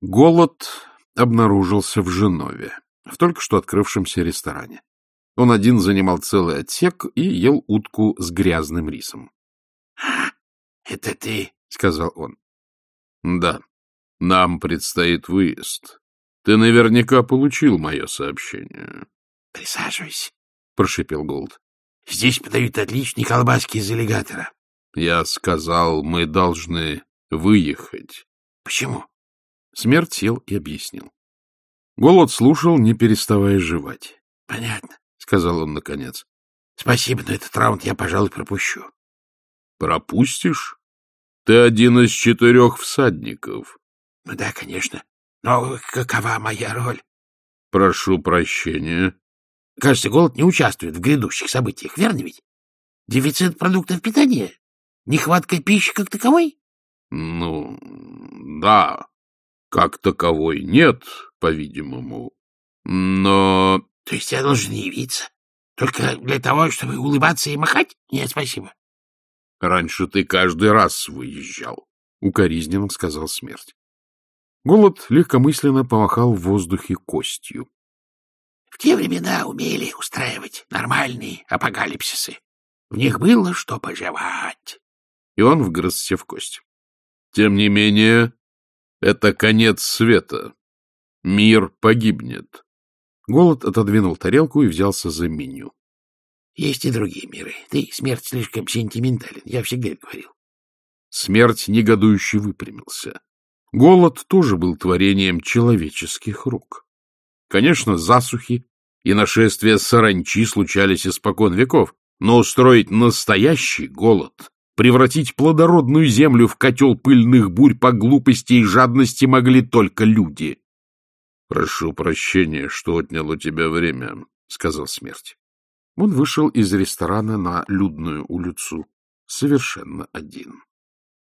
Голод обнаружился в Женове, в только что открывшемся ресторане. Он один занимал целый отсек и ел утку с грязным рисом. — Это ты? — сказал он. — Да. Нам предстоит выезд. Ты наверняка получил мое сообщение. — Присаживайся, — прошипел Голд. — Здесь подают отличные колбаски из аллигатора. — Я сказал, мы должны выехать. — Почему? Смерть сел и объяснил. Голод слушал, не переставая жевать. — Понятно, — сказал он наконец. — Спасибо, но этот раунд я, пожалуй, пропущу. — Пропустишь? Ты один из четырех всадников. — Ну да, конечно. Но какова моя роль? — Прошу прощения. — Кажется, голод не участвует в грядущих событиях, верно ведь? Дефицит продуктов питания? Нехватка пищи как таковой? — Ну, да, как таковой нет, по-видимому. Но... — То есть я должен явиться? Только для того, чтобы улыбаться и махать? Нет, спасибо. — Раньше ты каждый раз выезжал, — укоризненно сказал смерть. Голод легкомысленно помахал в воздухе костью. — В те времена умели устраивать нормальные апокалипсисы. В них было что пожевать. И он вгрызся в кость. Тем не менее, это конец света. Мир погибнет. Голод отодвинул тарелку и взялся за меню. — Есть и другие миры. Ты, смерть, слишком сентиментален. Я всегда говорил. Смерть негодующе выпрямился. Голод тоже был творением человеческих рук. Конечно, засухи и нашествия саранчи случались испокон веков, но устроить настоящий голод Превратить плодородную землю в котел пыльных бурь по глупости и жадности могли только люди. — Прошу прощения, что отнял у тебя время, — сказал смерть. Он вышел из ресторана на людную улицу, совершенно один.